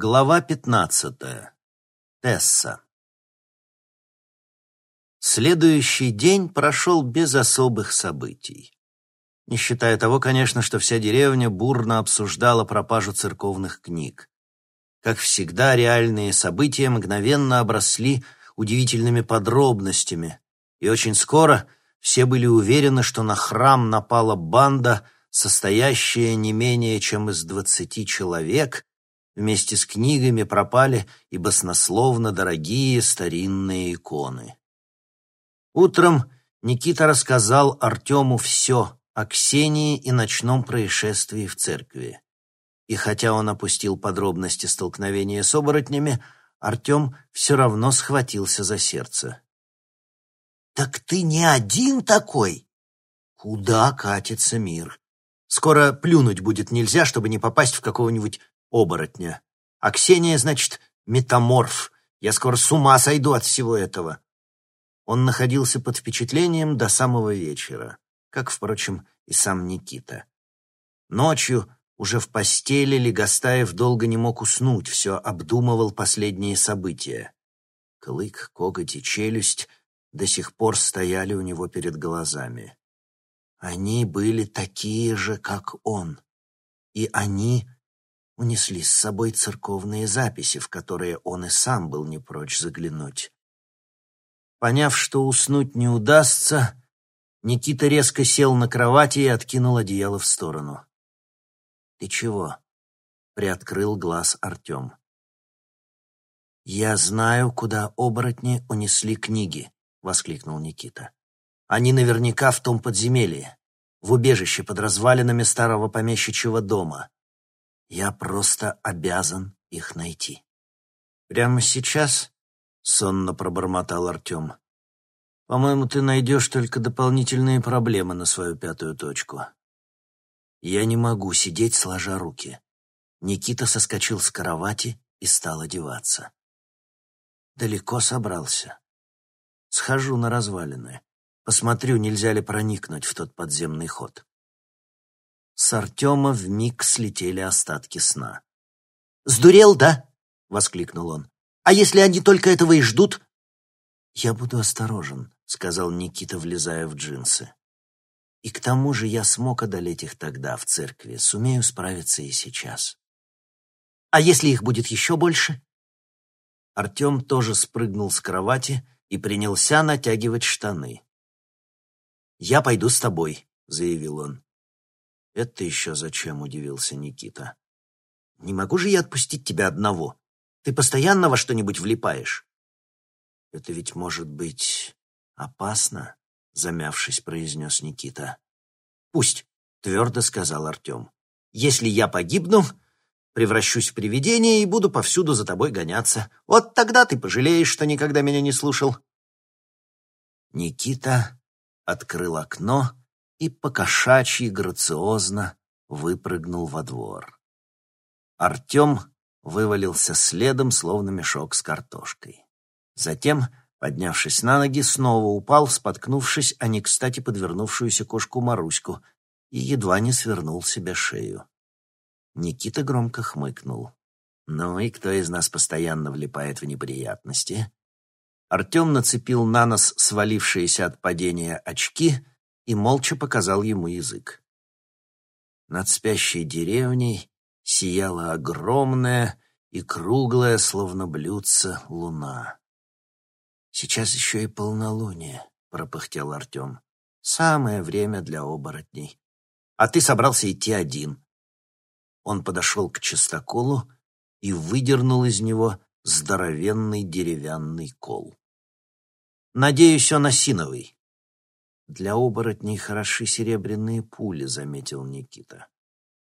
Глава пятнадцатая. Тесса. Следующий день прошел без особых событий. Не считая того, конечно, что вся деревня бурно обсуждала пропажу церковных книг. Как всегда, реальные события мгновенно обросли удивительными подробностями, и очень скоро все были уверены, что на храм напала банда, состоящая не менее чем из двадцати человек, Вместе с книгами пропали и баснословно дорогие старинные иконы. Утром Никита рассказал Артему все о Ксении и ночном происшествии в церкви. И хотя он опустил подробности столкновения с оборотнями, Артем все равно схватился за сердце. «Так ты не один такой?» «Куда катится мир? Скоро плюнуть будет нельзя, чтобы не попасть в какого-нибудь оборотня. А Ксения, значит, метаморф. Я скоро с ума сойду от всего этого. Он находился под впечатлением до самого вечера, как, впрочем, и сам Никита. Ночью, уже в постели, Легостаев долго не мог уснуть, все обдумывал последние события. Клык, коготь и челюсть до сих пор стояли у него перед глазами. Они были такие же, как он. И они унесли с собой церковные записи, в которые он и сам был не прочь заглянуть. Поняв, что уснуть не удастся, Никита резко сел на кровати и откинул одеяло в сторону. «Ты чего?» — приоткрыл глаз Артем. «Я знаю, куда оборотни унесли книги», — воскликнул Никита. «Они наверняка в том подземелье, в убежище под развалинами старого помещичьего дома. Я просто обязан их найти. Прямо сейчас, сонно пробормотал Артем. По-моему, ты найдешь только дополнительные проблемы на свою пятую точку. Я не могу сидеть сложа руки. Никита соскочил с кровати и стал одеваться. Далеко собрался. Схожу на развалины. Посмотрю, нельзя ли проникнуть в тот подземный ход. С Артема вмиг слетели остатки сна. «Сдурел, да?» — воскликнул он. «А если они только этого и ждут?» «Я буду осторожен», — сказал Никита, влезая в джинсы. «И к тому же я смог одолеть их тогда в церкви, сумею справиться и сейчас». «А если их будет еще больше?» Артем тоже спрыгнул с кровати и принялся натягивать штаны. «Я пойду с тобой», — заявил он. «Это еще зачем?» — удивился Никита. «Не могу же я отпустить тебя одного. Ты постоянно во что-нибудь влипаешь». «Это ведь может быть опасно», — замявшись, произнес Никита. «Пусть», — твердо сказал Артем. «Если я погибну, превращусь в привидение и буду повсюду за тобой гоняться. Вот тогда ты пожалеешь, что никогда меня не слушал». Никита открыл окно и покошачьи грациозно выпрыгнул во двор. Артем вывалился следом, словно мешок с картошкой. Затем, поднявшись на ноги, снова упал, споткнувшись о не кстати подвернувшуюся кошку Маруську, и едва не свернул себе шею. Никита громко хмыкнул. «Ну и кто из нас постоянно влипает в неприятности?» Артем нацепил на нос свалившиеся от падения очки — и молча показал ему язык. Над спящей деревней сияла огромная и круглая, словно блюдце, луна. «Сейчас еще и полнолуние», — пропыхтел Артем. «Самое время для оборотней. А ты собрался идти один». Он подошел к чистоколу и выдернул из него здоровенный деревянный кол. «Надеюсь, он осиновый», «Для оборотней хороши серебряные пули», — заметил Никита.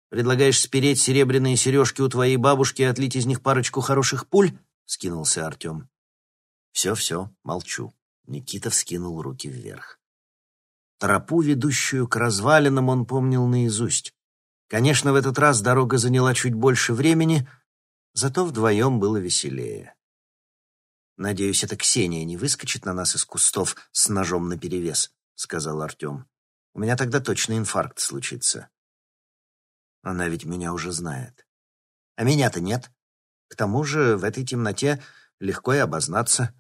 «Предлагаешь спереть серебряные сережки у твоей бабушки и отлить из них парочку хороших пуль?» — скинулся Артем. «Все-все, молчу». Никита вскинул руки вверх. Тропу, ведущую к развалинам, он помнил наизусть. Конечно, в этот раз дорога заняла чуть больше времени, зато вдвоем было веселее. Надеюсь, эта Ксения не выскочит на нас из кустов с ножом наперевес. — сказал Артем. «У меня тогда точно инфаркт случится». «Она ведь меня уже знает». «А меня-то нет». К тому же в этой темноте легко и обознаться.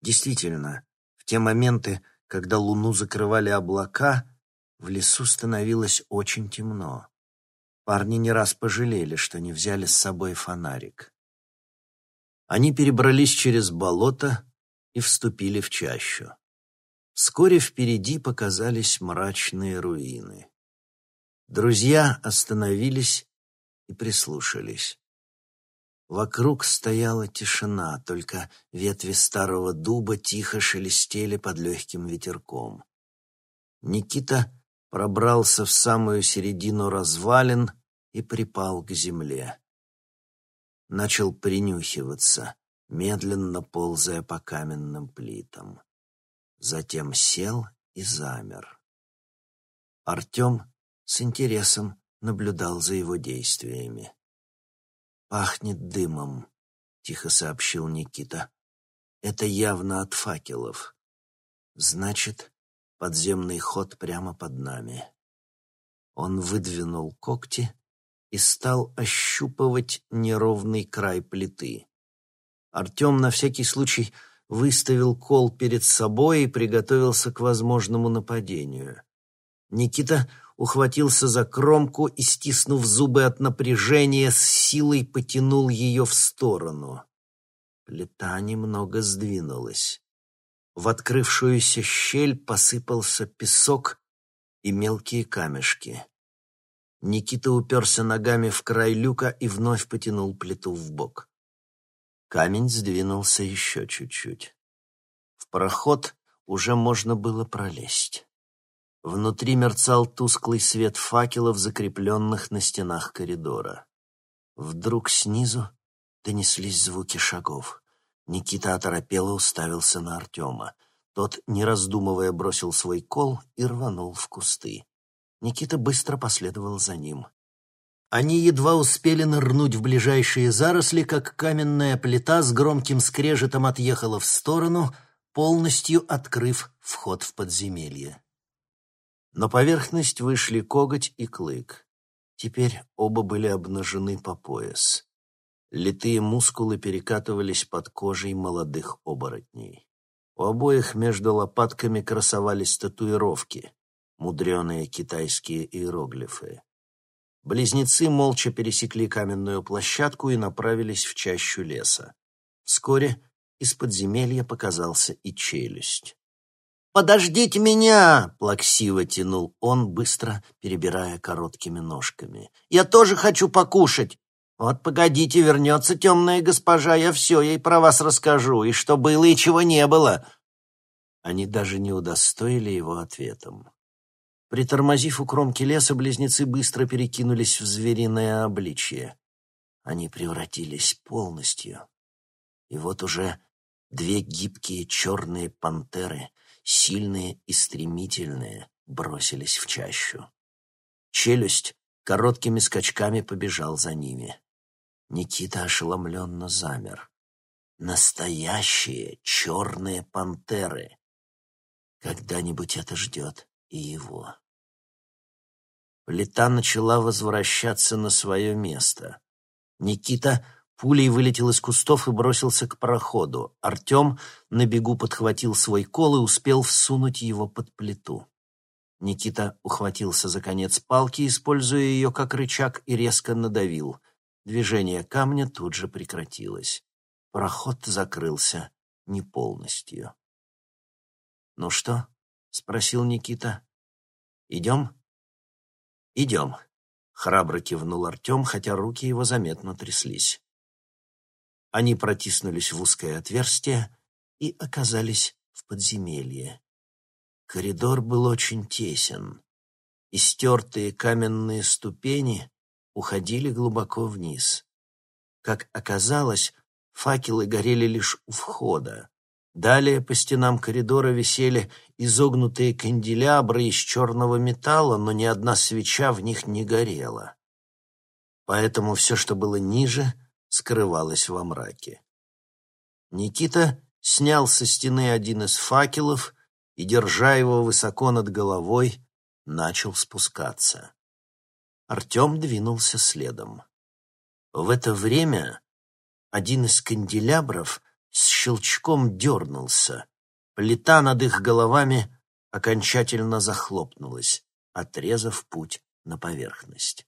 Действительно, в те моменты, когда луну закрывали облака, в лесу становилось очень темно. Парни не раз пожалели, что не взяли с собой фонарик. Они перебрались через болото и вступили в чащу. Вскоре впереди показались мрачные руины. Друзья остановились и прислушались. Вокруг стояла тишина, только ветви старого дуба тихо шелестели под легким ветерком. Никита пробрался в самую середину развалин и припал к земле. Начал принюхиваться, медленно ползая по каменным плитам. Затем сел и замер. Артем с интересом наблюдал за его действиями. «Пахнет дымом», — тихо сообщил Никита. «Это явно от факелов. Значит, подземный ход прямо под нами». Он выдвинул когти и стал ощупывать неровный край плиты. Артем на всякий случай выставил кол перед собой и приготовился к возможному нападению. Никита ухватился за кромку и, стиснув зубы от напряжения, с силой потянул ее в сторону. Плита немного сдвинулась. В открывшуюся щель посыпался песок и мелкие камешки. Никита уперся ногами в край люка и вновь потянул плиту в бок. Камень сдвинулся еще чуть-чуть. В проход уже можно было пролезть. Внутри мерцал тусклый свет факелов, закрепленных на стенах коридора. Вдруг снизу донеслись звуки шагов. Никита оторопело уставился на Артема. Тот, не раздумывая, бросил свой кол и рванул в кусты. Никита быстро последовал за ним. Они едва успели нырнуть в ближайшие заросли, как каменная плита с громким скрежетом отъехала в сторону, полностью открыв вход в подземелье. На поверхность вышли коготь и клык. Теперь оба были обнажены по пояс. Литые мускулы перекатывались под кожей молодых оборотней. У обоих между лопатками красовались татуировки, мудреные китайские иероглифы. Близнецы молча пересекли каменную площадку и направились в чащу леса. Вскоре из подземелья показался и челюсть. «Подождите меня!» — плаксиво тянул он, быстро перебирая короткими ножками. «Я тоже хочу покушать!» «Вот погодите, вернется темная госпожа, я все ей про вас расскажу, и что было, и чего не было!» Они даже не удостоили его ответом. Притормозив у кромки леса, близнецы быстро перекинулись в звериное обличье. Они превратились полностью. И вот уже две гибкие черные пантеры — сильные и стремительные, бросились в чащу. Челюсть короткими скачками побежал за ними. Никита ошеломленно замер. Настоящие черные пантеры. Когда-нибудь это ждет и его. Плита начала возвращаться на свое место. Никита Пулей вылетел из кустов и бросился к проходу. Артем на бегу подхватил свой кол и успел всунуть его под плиту. Никита ухватился за конец палки, используя ее как рычаг, и резко надавил. Движение камня тут же прекратилось. Проход закрылся не полностью. «Ну что?» — спросил Никита. «Идем?» «Идем», — храбро кивнул Артем, хотя руки его заметно тряслись. Они протиснулись в узкое отверстие и оказались в подземелье. Коридор был очень тесен. Истертые каменные ступени уходили глубоко вниз. Как оказалось, факелы горели лишь у входа. Далее по стенам коридора висели изогнутые канделябры из черного металла, но ни одна свеча в них не горела. Поэтому все, что было ниже, скрывалась во мраке. Никита снял со стены один из факелов и, держа его высоко над головой, начал спускаться. Артем двинулся следом. В это время Один из канделябров с щелчком дернулся. Плита над их головами окончательно захлопнулась, отрезав путь на поверхность.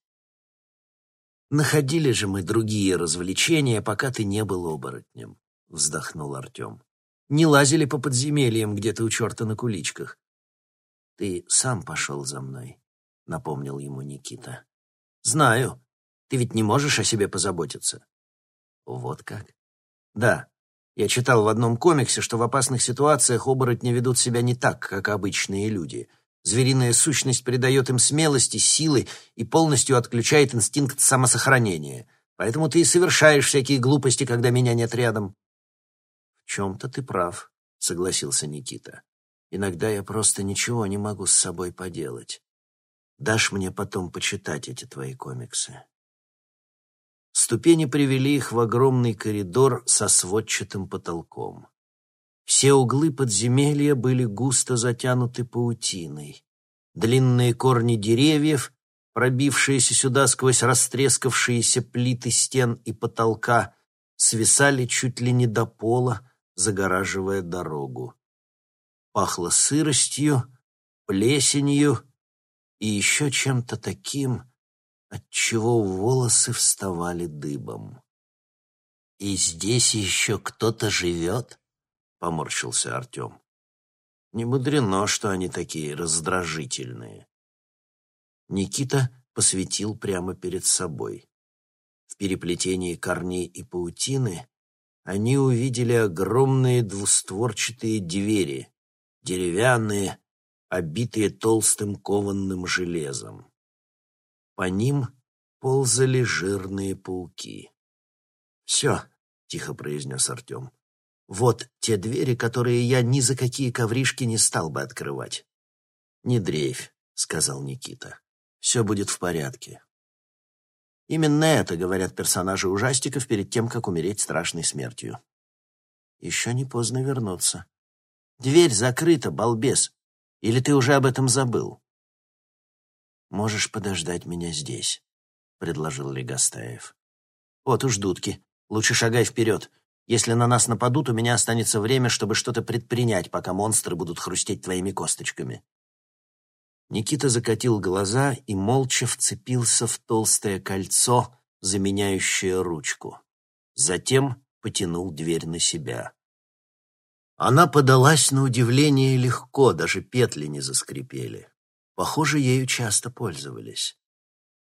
«Находили же мы другие развлечения, пока ты не был оборотнем», — вздохнул Артем. «Не лазили по подземельям где-то у черта на куличках. Ты сам пошел за мной», — напомнил ему Никита. «Знаю. Ты ведь не можешь о себе позаботиться». «Вот как?» «Да. Я читал в одном комиксе, что в опасных ситуациях оборотни ведут себя не так, как обычные люди. Звериная сущность придает им смелости, силы и полностью отключает инстинкт самосохранения. Поэтому ты и совершаешь всякие глупости, когда меня нет рядом». «В чем-то ты прав», — согласился Никита. «Иногда я просто ничего не могу с собой поделать. Дашь мне потом почитать эти твои комиксы?» Ступени привели их в огромный коридор со сводчатым потолком. Все углы подземелья были густо затянуты паутиной. Длинные корни деревьев, пробившиеся сюда сквозь растрескавшиеся плиты стен и потолка, свисали чуть ли не до пола, загораживая дорогу. Пахло сыростью, плесенью и еще чем-то таким, отчего волосы вставали дыбом. «И здесь еще кто-то живет?» — поморщился Артем. «Не мудрено, что они такие раздражительные». Никита посветил прямо перед собой. В переплетении корней и паутины они увидели огромные двустворчатые двери, деревянные, обитые толстым кованным железом. По ним ползали жирные пауки. «Все», — тихо произнес Артем, — «вот те двери, которые я ни за какие ковришки не стал бы открывать». «Не дрейфь», — сказал Никита. «Все будет в порядке». Именно это говорят персонажи ужастиков перед тем, как умереть страшной смертью. Еще не поздно вернуться. Дверь закрыта, балбес. Или ты уже об этом забыл? «Можешь подождать меня здесь», — предложил Легостаев. «Вот уж дудки. Лучше шагай вперед. Если на нас нападут, у меня останется время, чтобы что-то предпринять, пока монстры будут хрустеть твоими косточками». Никита закатил глаза и молча вцепился в толстое кольцо, заменяющее ручку. Затем потянул дверь на себя. Она подалась на удивление легко, даже петли не заскрипели. Похоже, ею часто пользовались.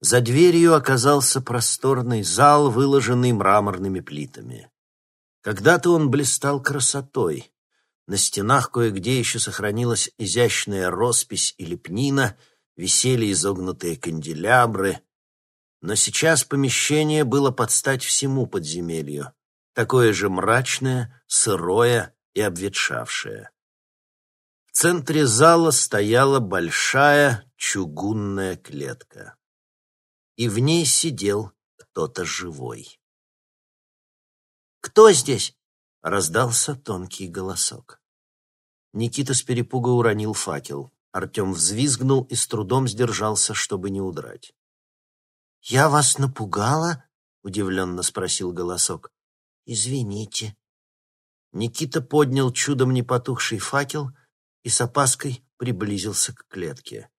За дверью оказался просторный зал, выложенный мраморными плитами. Когда-то он блистал красотой. На стенах кое-где еще сохранилась изящная роспись и лепнина, висели изогнутые канделябры. Но сейчас помещение было под стать всему подземелью, такое же мрачное, сырое и обветшавшее центре зала стояла большая чугунная клетка. И в ней сидел кто-то живой. «Кто здесь?» — раздался тонкий голосок. Никита с перепуга уронил факел. Артем взвизгнул и с трудом сдержался, чтобы не удрать. «Я вас напугала?» — удивленно спросил голосок. «Извините». Никита поднял чудом не потухший факел и с опаской приблизился к клетке.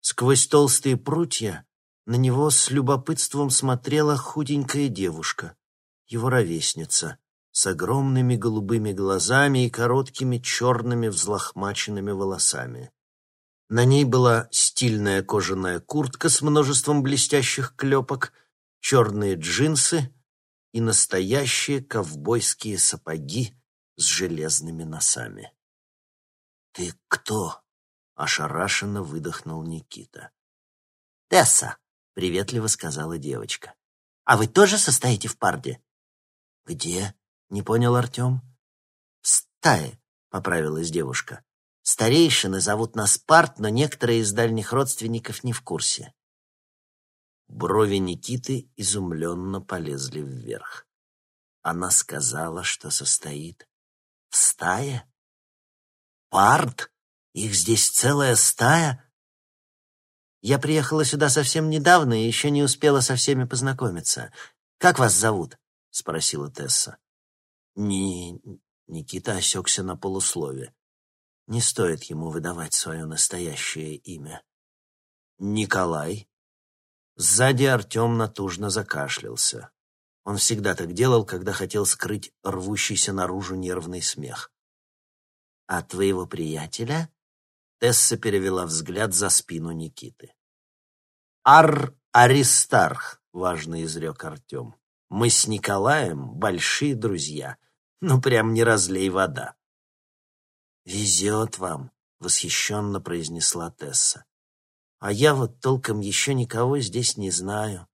Сквозь толстые прутья на него с любопытством смотрела худенькая девушка, его ровесница, с огромными голубыми глазами и короткими черными взлохмаченными волосами. На ней была стильная кожаная куртка с множеством блестящих клепок, черные джинсы и настоящие ковбойские сапоги с железными носами. «Ты кто?» — ошарашенно выдохнул Никита. «Тесса», — приветливо сказала девочка. «А вы тоже состоите в парде?» «Где?» — не понял Артем. «В стае», — поправилась девушка. «Старейшины зовут нас парт, но некоторые из дальних родственников не в курсе». Брови Никиты изумленно полезли вверх. Она сказала, что состоит в стае? Пард? Их здесь целая стая? Я приехала сюда совсем недавно и еще не успела со всеми познакомиться. Как вас зовут? спросила Тесса. Не... Никита осекся на полуслове. Не стоит ему выдавать свое настоящее имя. Николай. Сзади Артем натужно закашлялся. Он всегда так делал, когда хотел скрыть рвущийся наружу нервный смех. «А твоего приятеля?» Тесса перевела взгляд за спину Никиты. «Ар Аристарх», — важно изрек Артем. «Мы с Николаем большие друзья. Ну, прям не разлей вода». «Везет вам», — восхищенно произнесла Тесса. «А я вот толком еще никого здесь не знаю.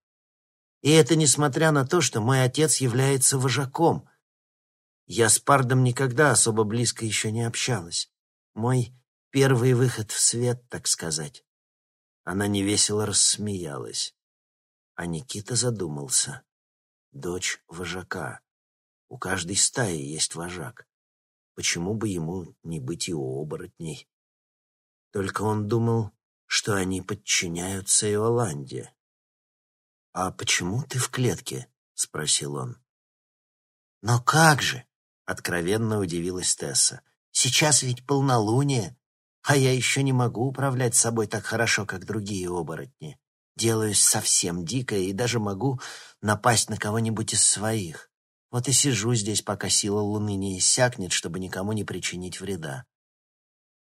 И это несмотря на то, что мой отец является вожаком. Я с Пардом никогда особо близко еще не общалась. Мой первый выход в свет, так сказать». Она невесело рассмеялась. А Никита задумался. Дочь вожака. У каждой стаи есть вожак. Почему бы ему не быть и у оборотней? Только он думал, что они подчиняются Иоланде. «А почему ты в клетке?» — спросил он. «Но как же?» — откровенно удивилась Тесса. «Сейчас ведь полнолуние, а я еще не могу управлять собой так хорошо, как другие оборотни. Делаюсь совсем дикой и даже могу напасть на кого-нибудь из своих. Вот и сижу здесь, пока сила луны не иссякнет, чтобы никому не причинить вреда.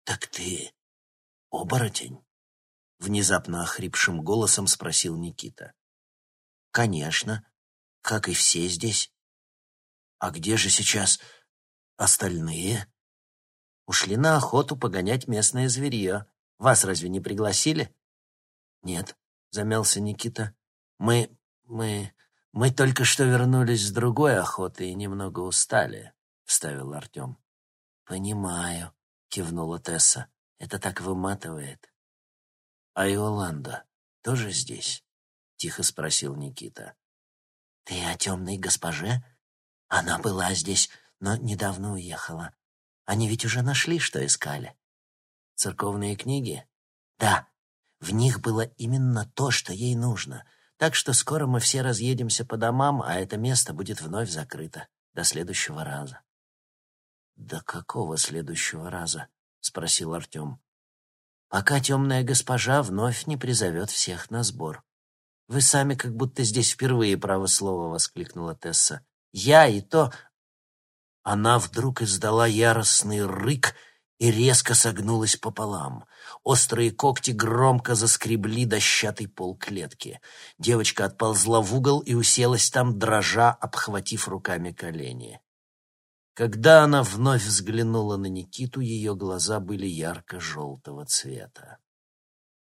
«Так ты оборотень?» — внезапно охрипшим голосом спросил Никита. «Конечно, как и все здесь. А где же сейчас остальные?» Ушли на охоту погонять местное зверье. Вас разве не пригласили? Нет, замялся Никита. Мы... мы... мы только что вернулись с другой охоты и немного устали, вставил Артем. Понимаю, кивнула Тесса. Это так выматывает. А Иоланда тоже здесь? Тихо спросил Никита. Ты о темной госпоже? Она была здесь, но недавно уехала. Они ведь уже нашли, что искали. Церковные книги? Да, в них было именно то, что ей нужно. Так что скоро мы все разъедемся по домам, а это место будет вновь закрыто. До следующего раза. «До какого следующего раза?» — спросил Артем. «Пока темная госпожа вновь не призовет всех на сбор». «Вы сами как будто здесь впервые, право слова!» — воскликнула Тесса. «Я и то...» Она вдруг издала яростный рык и резко согнулась пополам. Острые когти громко заскребли дощатый пол клетки. Девочка отползла в угол и уселась там, дрожа, обхватив руками колени. Когда она вновь взглянула на Никиту, ее глаза были ярко-желтого цвета.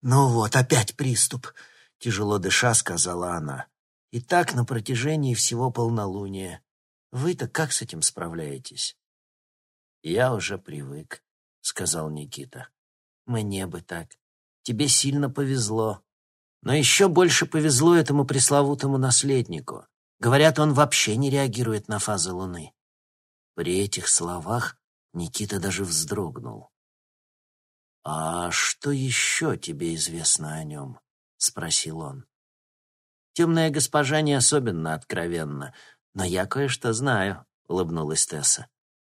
«Ну вот, опять приступ!» — тяжело дыша, сказала она. «И так на протяжении всего полнолуния. Вы-то как с этим справляетесь? Я уже привык, сказал Никита. Мне бы так. Тебе сильно повезло. Но еще больше повезло этому пресловутому наследнику. Говорят, он вообще не реагирует на фазы Луны. При этих словах Никита даже вздрогнул. «А что еще тебе известно о нем?» — спросил он. Темная госпожа не особенно откровенна, «Но я кое-что знаю», — улыбнулась Тесса.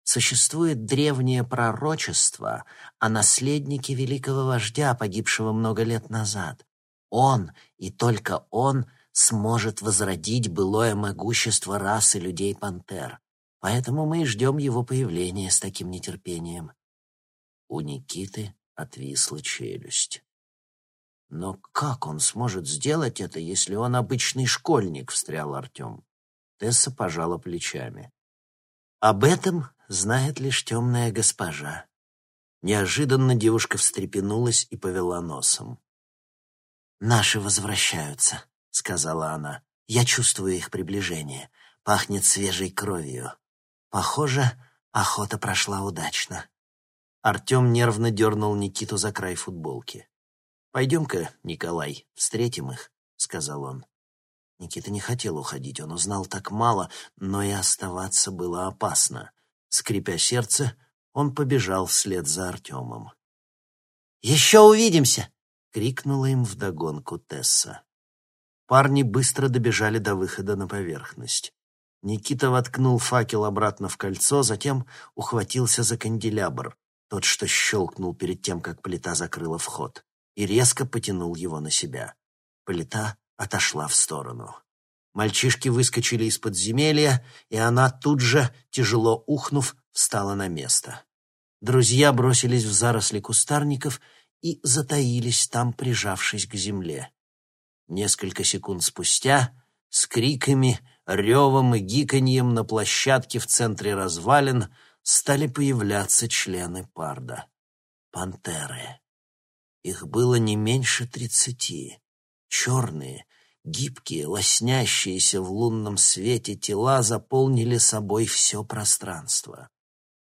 «Существует древнее пророчество о наследнике великого вождя, погибшего много лет назад. Он, и только он, сможет возродить былое могущество расы людей-пантер. Поэтому мы и ждем его появления с таким нетерпением». У Никиты отвисла челюсть. «Но как он сможет сделать это, если он обычный школьник?» — встрял Артем. Тесса пожала плечами. «Об этом знает лишь темная госпожа». Неожиданно девушка встрепенулась и повела носом. «Наши возвращаются», — сказала она. «Я чувствую их приближение. Пахнет свежей кровью. Похоже, охота прошла удачно». Артем нервно дернул Никиту за край футболки. «Пойдем-ка, Николай, встретим их», — сказал он. Никита не хотел уходить, он узнал так мало, но и оставаться было опасно. Скрипя сердце, он побежал вслед за Артемом. «Еще увидимся!» — крикнула им вдогонку Тесса. Парни быстро добежали до выхода на поверхность. Никита воткнул факел обратно в кольцо, затем ухватился за канделябр, тот, что щелкнул перед тем, как плита закрыла вход, и резко потянул его на себя. Плита отошла в сторону. Мальчишки выскочили из подземелья, и она тут же, тяжело ухнув, встала на место. Друзья бросились в заросли кустарников и затаились там, прижавшись к земле. Несколько секунд спустя, с криками, ревом и гиканьем на площадке в центре развалин стали появляться члены парда. Пантеры. Их было не меньше тридцати. Черные, гибкие, лоснящиеся в лунном свете тела заполнили собой все пространство.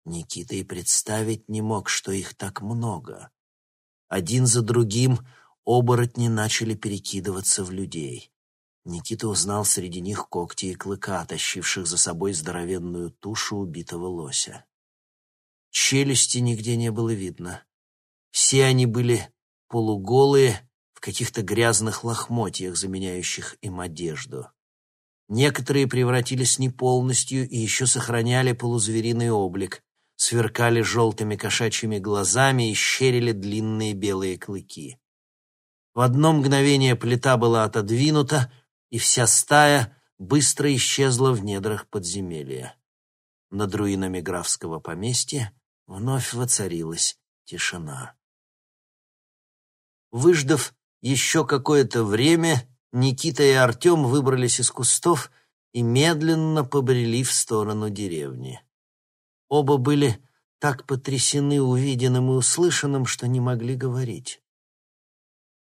Никита и представить не мог, что их так много. Один за другим оборотни начали перекидываться в людей. Никита узнал среди них когти и клыка, тащивших за собой здоровенную тушу убитого лося. Челюсти нигде не было видно. Все они были полуголые, в каких-то грязных лохмотьях, заменяющих им одежду. Некоторые превратились не полностью и еще сохраняли полузвериный облик, сверкали желтыми кошачьими глазами и щерили длинные белые клыки. В одно мгновение плита была отодвинута, и вся стая быстро исчезла в недрах подземелья. Над руинами графского поместья вновь воцарилась тишина. Выждав еще какое-то время, Никита и Артем выбрались из кустов и медленно побрели в сторону деревни. Оба были так потрясены увиденным и услышанным, что не могли говорить.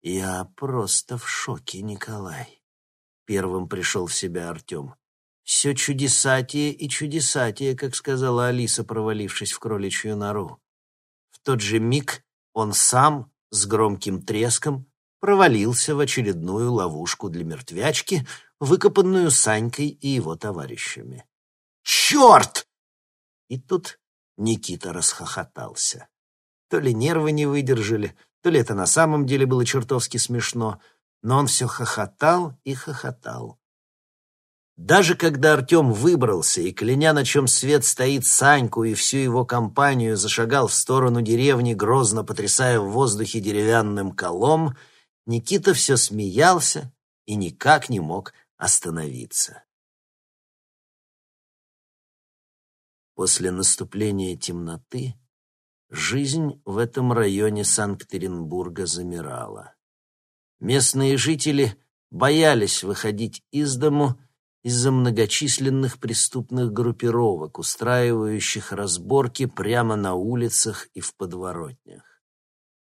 «Я просто в шоке, Николай», — первым пришел в себя Артем. «Все чудесатие и чудесатие», как сказала Алиса, провалившись в кроличью нору. В тот же миг он сам с громким треском провалился в очередную ловушку для мертвячки, выкопанную Санькой и его товарищами. «Черт!» И тут Никита расхохотался. То ли нервы не выдержали, то ли это на самом деле было чертовски смешно, но он все хохотал и хохотал. Даже когда Артем выбрался и, кляня, на чем свет стоит Саньку и всю его компанию, зашагал в сторону деревни, грозно потрясая в воздухе деревянным колом, Никита все смеялся и никак не мог остановиться. После наступления темноты Жизнь в этом районе Санкт-Петербурга замирала. Местные жители боялись выходить из дому из-за многочисленных преступных группировок, устраивающих разборки прямо на улицах и в подворотнях.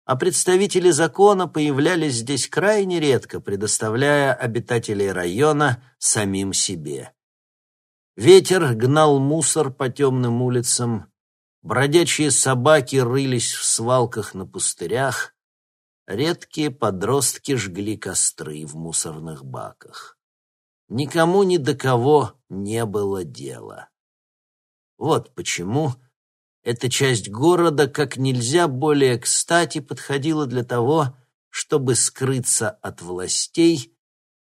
А представители закона появлялись здесь крайне редко, предоставляя обитателей района самим себе. Ветер гнал мусор по темным улицам, Бродячие собаки рылись в свалках на пустырях, редкие подростки жгли костры в мусорных баках. Никому ни до кого не было дела. Вот почему эта часть города как нельзя более кстати подходила для того, чтобы скрыться от властей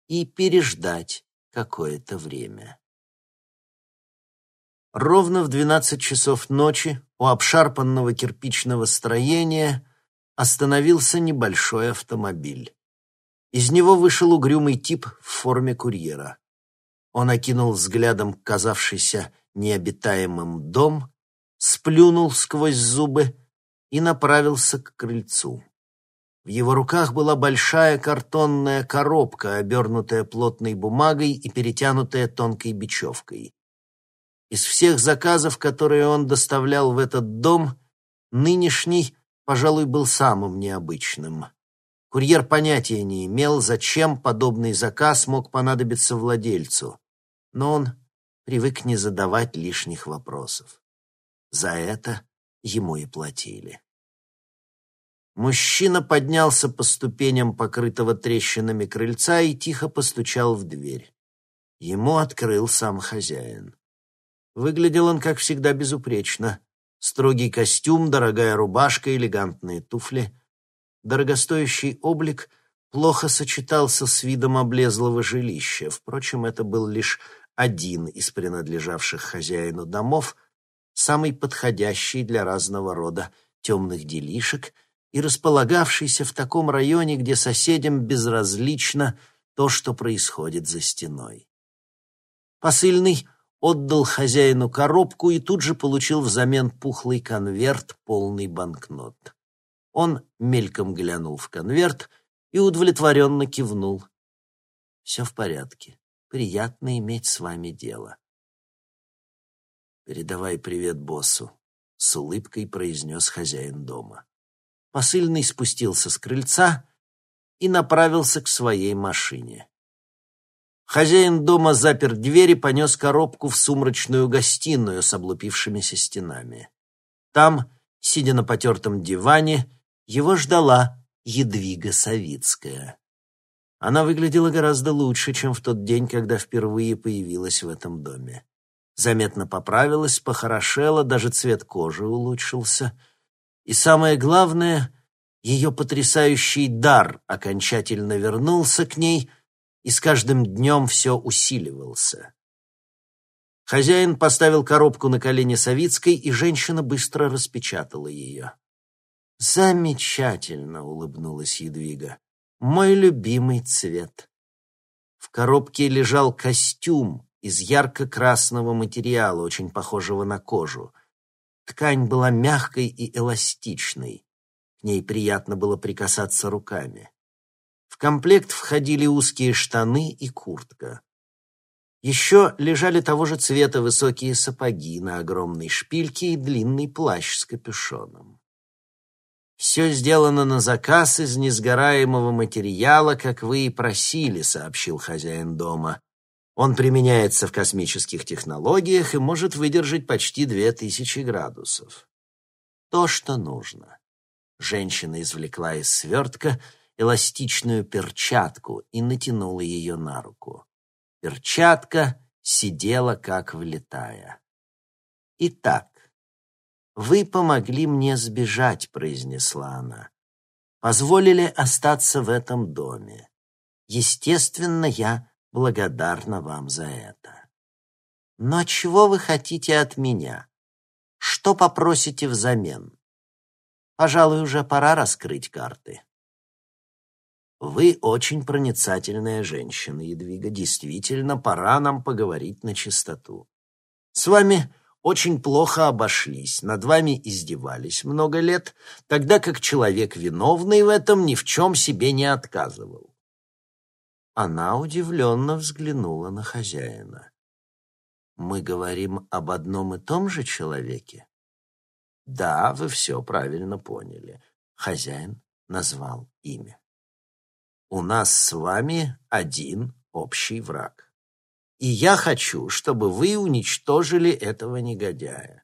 и переждать какое-то время. Ровно в двенадцать часов ночи у обшарпанного кирпичного строения остановился небольшой автомобиль. Из него вышел угрюмый тип в форме курьера. Он окинул взглядом казавшийся необитаемым дом, сплюнул сквозь зубы и направился к крыльцу. В его руках была большая картонная коробка, обернутая плотной бумагой и перетянутая тонкой бечевкой. Из всех заказов, которые он доставлял в этот дом, нынешний, пожалуй, был самым необычным. Курьер понятия не имел, зачем подобный заказ мог понадобиться владельцу, но он привык не задавать лишних вопросов. За это ему и платили. Мужчина поднялся по ступеням покрытого трещинами крыльца и тихо постучал в дверь. Ему открыл сам хозяин. Выглядел он, как всегда, безупречно. Строгий костюм, дорогая рубашка, элегантные туфли. Дорогостоящий облик плохо сочетался с видом облезлого жилища. Впрочем, это был лишь один из принадлежавших хозяину домов, самый подходящий для разного рода темных делишек и располагавшийся в таком районе, где соседям безразлично то, что происходит за стеной. Посыльный отдал хозяину коробку и тут же получил взамен пухлый конверт, полный банкнот. Он мельком глянул в конверт и удовлетворенно кивнул. «Все в порядке. Приятно иметь с вами дело». «Передавай привет боссу», — с улыбкой произнес хозяин дома. Посыльный спустился с крыльца и направился к своей машине. Хозяин дома запер дверь и понес коробку в сумрачную гостиную с облупившимися стенами. Там, сидя на потертом диване, его ждала Едвига Савицкая. Она выглядела гораздо лучше, чем в тот день, когда впервые появилась в этом доме. Заметно поправилась, похорошела, даже цвет кожи улучшился. И самое главное, ее потрясающий дар окончательно вернулся к ней — и с каждым днем все усиливался. Хозяин поставил коробку на колени Савицкой, и женщина быстро распечатала ее. «Замечательно!» — улыбнулась Едвига. «Мой любимый цвет». В коробке лежал костюм из ярко-красного материала, очень похожего на кожу. Ткань была мягкой и эластичной. К ней приятно было прикасаться руками. В комплект входили узкие штаны и куртка. Еще лежали того же цвета высокие сапоги на огромной шпильке и длинный плащ с капюшоном. «Все сделано на заказ из несгораемого материала, как вы и просили», — сообщил хозяин дома. «Он применяется в космических технологиях и может выдержать почти две тысячи градусов». «То, что нужно». Женщина извлекла из свертка эластичную перчатку и натянула ее на руку. Перчатка сидела как влетая. «Итак, вы помогли мне сбежать», — произнесла она. «Позволили остаться в этом доме. Естественно, я благодарна вам за это. Но чего вы хотите от меня? Что попросите взамен? Пожалуй, уже пора раскрыть карты». Вы очень проницательная женщина, Едвига. Действительно, пора нам поговорить на чистоту. С вами очень плохо обошлись, над вами издевались много лет, тогда как человек виновный в этом ни в чем себе не отказывал. Она удивленно взглянула на хозяина. «Мы говорим об одном и том же человеке?» «Да, вы все правильно поняли». Хозяин назвал имя. У нас с вами один общий враг. И я хочу, чтобы вы уничтожили этого негодяя.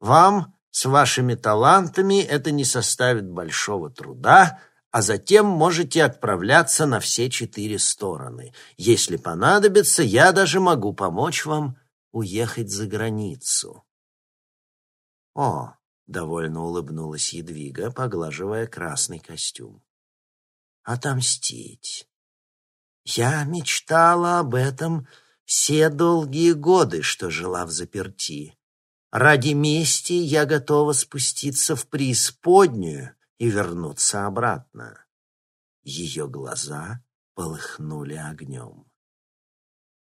Вам с вашими талантами это не составит большого труда, а затем можете отправляться на все четыре стороны. Если понадобится, я даже могу помочь вам уехать за границу. О, довольно улыбнулась Едвига, поглаживая красный костюм отомстить. Я мечтала об этом все долгие годы, что жила в заперти. Ради мести я готова спуститься в преисподнюю и вернуться обратно. Ее глаза полыхнули огнем.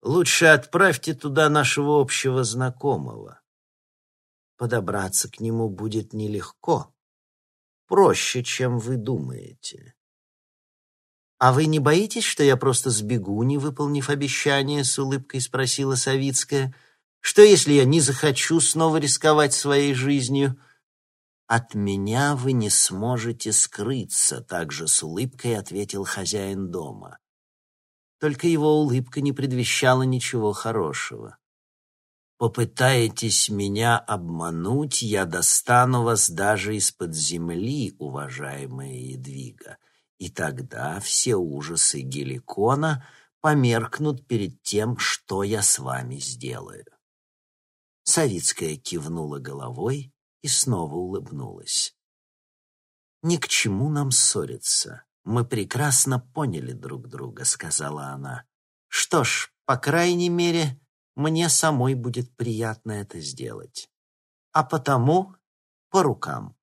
Лучше отправьте туда нашего общего знакомого. Подобраться к нему будет нелегко, проще, чем вы думаете. «А вы не боитесь, что я просто сбегу, не выполнив обещание?» — с улыбкой спросила Савицкая. «Что, если я не захочу снова рисковать своей жизнью?» «От меня вы не сможете скрыться», — также с улыбкой ответил хозяин дома. Только его улыбка не предвещала ничего хорошего. «Попытаетесь меня обмануть, я достану вас даже из-под земли, уважаемая Едвига», и тогда все ужасы Геликона померкнут перед тем, что я с вами сделаю. Савицкая кивнула головой и снова улыбнулась. «Ни к чему нам ссориться. Мы прекрасно поняли друг друга», — сказала она. «Что ж, по крайней мере, мне самой будет приятно это сделать. А потому по рукам.